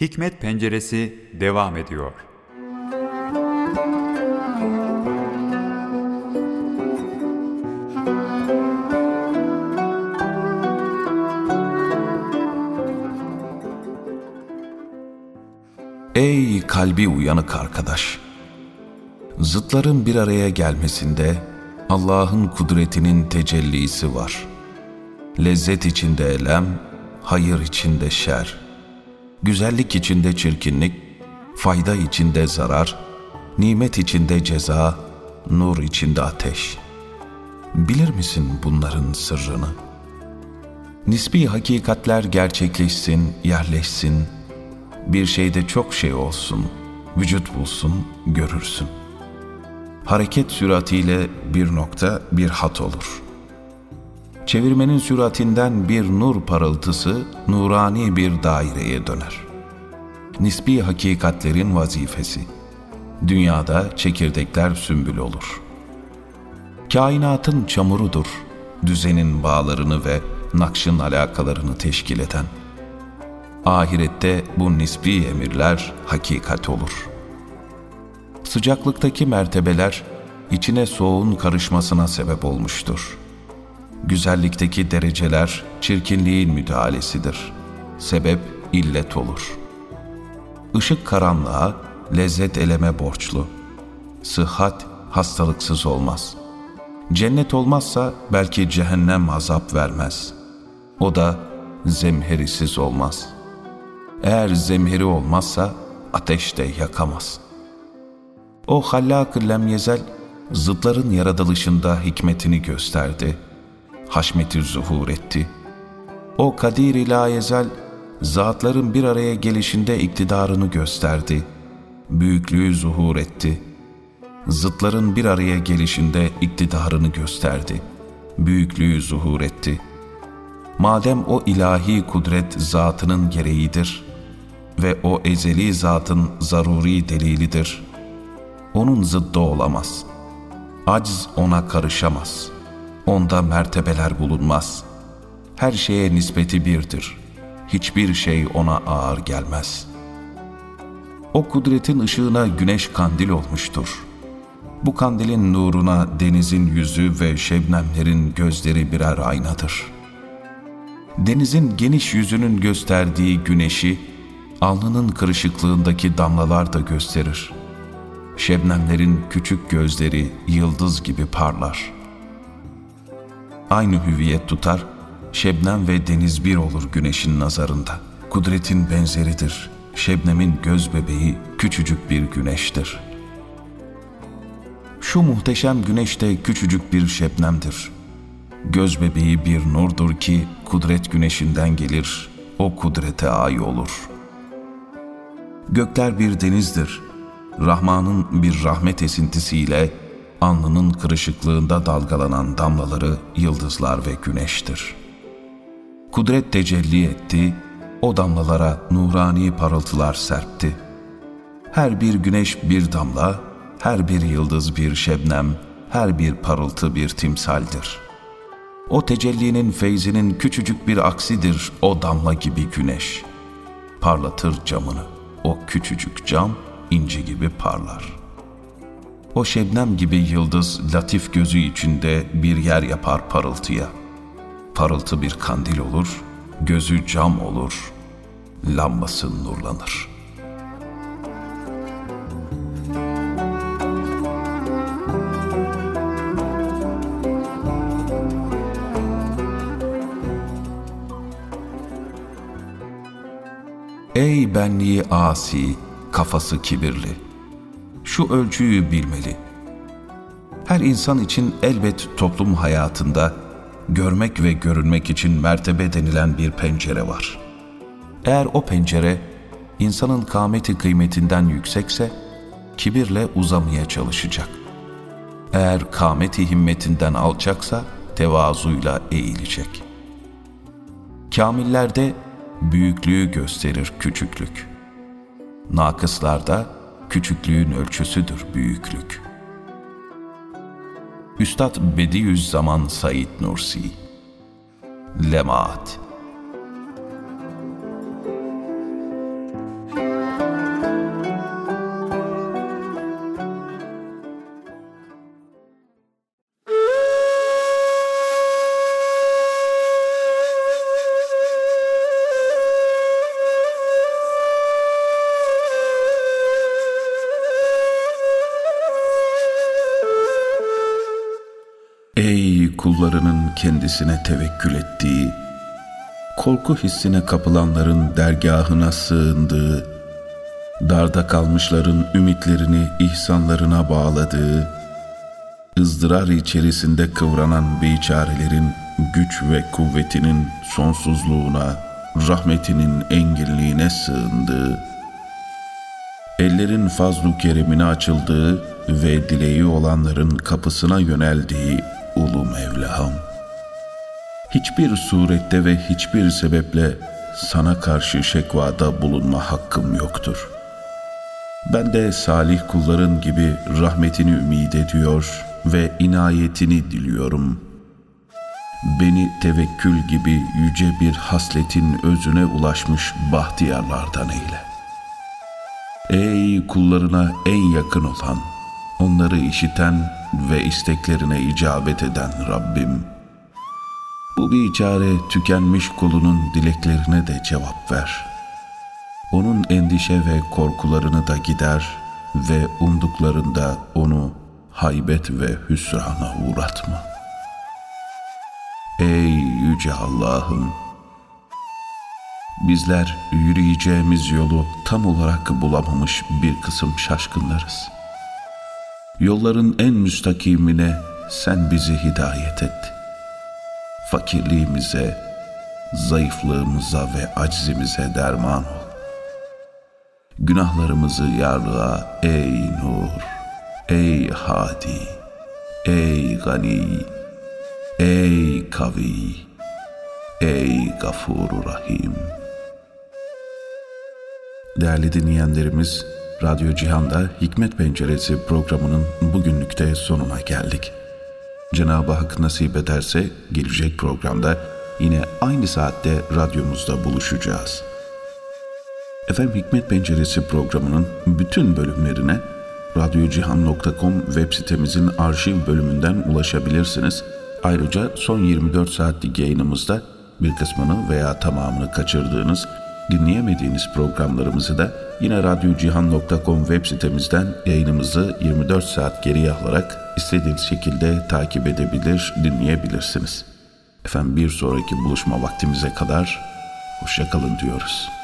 Hikmet Penceresi devam ediyor. Ey kalbi uyanık arkadaş! Zıtların bir araya gelmesinde Allah'ın kudretinin tecellisi var. Lezzet içinde elem, hayır içinde şer, güzellik içinde çirkinlik, fayda içinde zarar, nimet içinde ceza, nur içinde ateş. Bilir misin bunların sırrını? Nisbi hakikatler gerçekleşsin, yerleşsin, bir şeyde çok şey olsun, vücut bulsun, görürsün. Hareket süratiyle bir nokta bir hat olur. Çevirmenin süratinden bir nur parıltısı nurani bir daireye döner. Nisbi hakikatlerin vazifesi. Dünyada çekirdekler sümbül olur. Kainatın çamurudur, düzenin bağlarını ve nakşın alakalarını teşkil eden. Ahirette bu nisbi emirler hakikat olur. Sıcaklıktaki mertebeler içine soğuğun karışmasına sebep olmuştur. Güzellikteki dereceler çirkinliğin müdahalesidir. Sebep illet olur. Işık karanlığa, lezzet eleme borçlu. Sıhhat hastalıksız olmaz. Cennet olmazsa belki cehennem azap vermez. O da zemherisiz olmaz.'' Eğer zemheri olmazsa ateş de yakamaz. O hallak-ı lemyezel zıtların yaratılışında hikmetini gösterdi. Haşmeti zuhur etti. O kadir ilayezel zatların bir araya gelişinde iktidarını gösterdi. Büyüklüğü zuhur etti. Zıtların bir araya gelişinde iktidarını gösterdi. Büyüklüğü zuhur etti. Madem o ilahi kudret zatının gereğidir.'' ve o ezeli zatın zaruri delilidir. Onun zıddı olamaz. Acz ona karışamaz. Onda mertebeler bulunmaz. Her şeye nispeti birdir. Hiçbir şey ona ağır gelmez. O kudretin ışığına güneş kandil olmuştur. Bu kandilin nuruna denizin yüzü ve şebnemlerin gözleri birer aynadır. Denizin geniş yüzünün gösterdiği güneşi, alnının kırışıklığındaki damlalar da gösterir. Şebnemlerin küçük gözleri yıldız gibi parlar. Aynı hüviyet tutar, şebnem ve deniz bir olur güneşin nazarında. Kudretin benzeridir. Şebnemin göz bebeği küçücük bir güneştir. Şu muhteşem güneş de küçücük bir şebnemdir. Göz bebeği bir nurdur ki kudret güneşinden gelir, o kudrete ay olur.'' Gökler bir denizdir. Rahman'ın bir rahmet esintisiyle alnının kırışıklığında dalgalanan damlaları yıldızlar ve güneştir. Kudret tecelli etti, o damlalara nurani parıltılar serpti. Her bir güneş bir damla, her bir yıldız bir şebnem, her bir parıltı bir timsaldir. O tecellinin feyzinin küçücük bir aksidir o damla gibi güneş. Parlatır camını.'' O küçücük cam inci gibi parlar. O şebnem gibi yıldız latif gözü içinde bir yer yapar parıltıya. Parıltı bir kandil olur, gözü cam olur, lambası nurlanır.'' Ey benliği asi, kafası kibirli. Şu ölçüyü bilmeli. Her insan için elbet toplum hayatında görmek ve görünmek için mertebe denilen bir pencere var. Eğer o pencere insanın kâmeti kıymetinden yüksekse kibirle uzamaya çalışacak. Eğer kâmeti himmetinden alçaksa tevazuyla eğilecek. Kamillerde büyüklüğü gösterir küçüklük. Nakıslarda küçüklüğün ölçüsüdür büyüklük. Üstad Bediüzzaman Said Nursi Lemaat kullarının kendisine tevekkül ettiği, korku hissine kapılanların dergahına sığındığı, darda kalmışların ümitlerini ihsanlarına bağladığı, ızdırar içerisinde kıvranan biçarelerin güç ve kuvvetinin sonsuzluğuna, rahmetinin enginliğine sığındığı, ellerin fazlu keremine açıldığı ve dileği olanların kapısına yöneldiği ulu Mevlam. Hiçbir surette ve hiçbir sebeple sana karşı şekvada bulunma hakkım yoktur. Ben de salih kulların gibi rahmetini ümid ediyor ve inayetini diliyorum. Beni tevekkül gibi yüce bir hasletin özüne ulaşmış bahtiyarlardan eyle. Ey kullarına en yakın olan, onları işiten ve isteklerine icabet eden Rabbim! Bu biçare tükenmiş kulunun dileklerine de cevap ver. Onun endişe ve korkularını da gider ve umduklarında onu haybet ve hüsrana uğratma. Ey Yüce Allah'ım! Bizler yürüyeceğimiz yolu tam olarak bulamamış bir kısım şaşkınlarız. Yolların en müstakimine sen bizi hidayet et. Fakirliğimize, zayıflığımıza ve aczimize derman ol. Günahlarımızı yarlığa ey nur, ey hadi, ey gani, ey kavi, ey gafuru rahim.'' Değerli dinleyenlerimiz, Radyo Cihan'da Hikmet Penceresi programının bugünlükte sonuna geldik. Cenab-ı Hak nasip ederse gelecek programda yine aynı saatte radyomuzda buluşacağız. Efendim Hikmet Penceresi programının bütün bölümlerine radyocihan.com web sitemizin arşiv bölümünden ulaşabilirsiniz. Ayrıca son 24 saatlik yayınımızda bir kısmını veya tamamını kaçırdığınız dinleyemediğiniz programlarımızı da yine radyocihan.com web sitemizden yayınımızı 24 saat geriye alarak istediğiniz şekilde takip edebilir, dinleyebilirsiniz. Efendim bir sonraki buluşma vaktimize kadar hoşçakalın diyoruz.